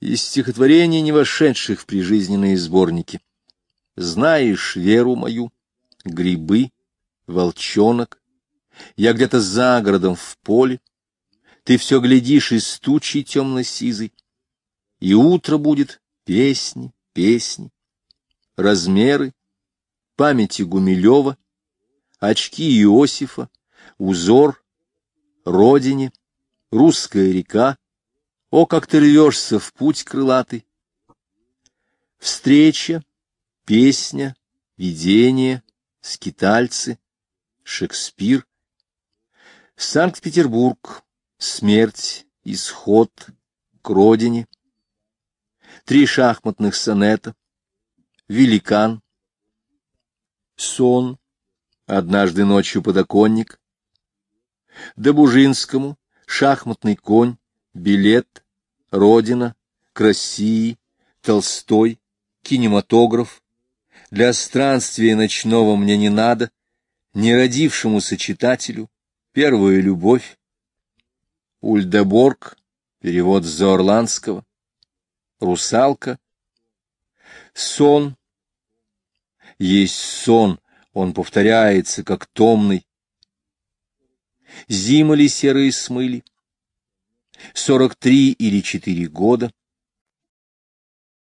из стихотворений, не вошедших в прижизненные сборники. Знаешь веру мою, грибы, волчонок, я где-то за городом в поле, ты все глядишь из тучи темно-сизой, и утро будет песни, песни, размеры, памяти Гумилева, очки Иосифа, узор, родине, русская река, о, как ты рвешься в путь крылатый. Встреча, песня, видение, скитальцы, Шекспир, Санкт-Петербург, смерть, исход, к родине, три шахматных сонета, великан, сон, однажды ночью подоконник, Добужинскому, шахматный конь, билет, родина, к России, Толстой, кинематограф. Для странствия ночного мне не надо, неродившемуся читателю, первая любовь. Ульдеборг, перевод с Зоорландского, русалка, сон. Есть сон, он повторяется, как томный. Зимы ли серые смыли? Сорок три или четыре года.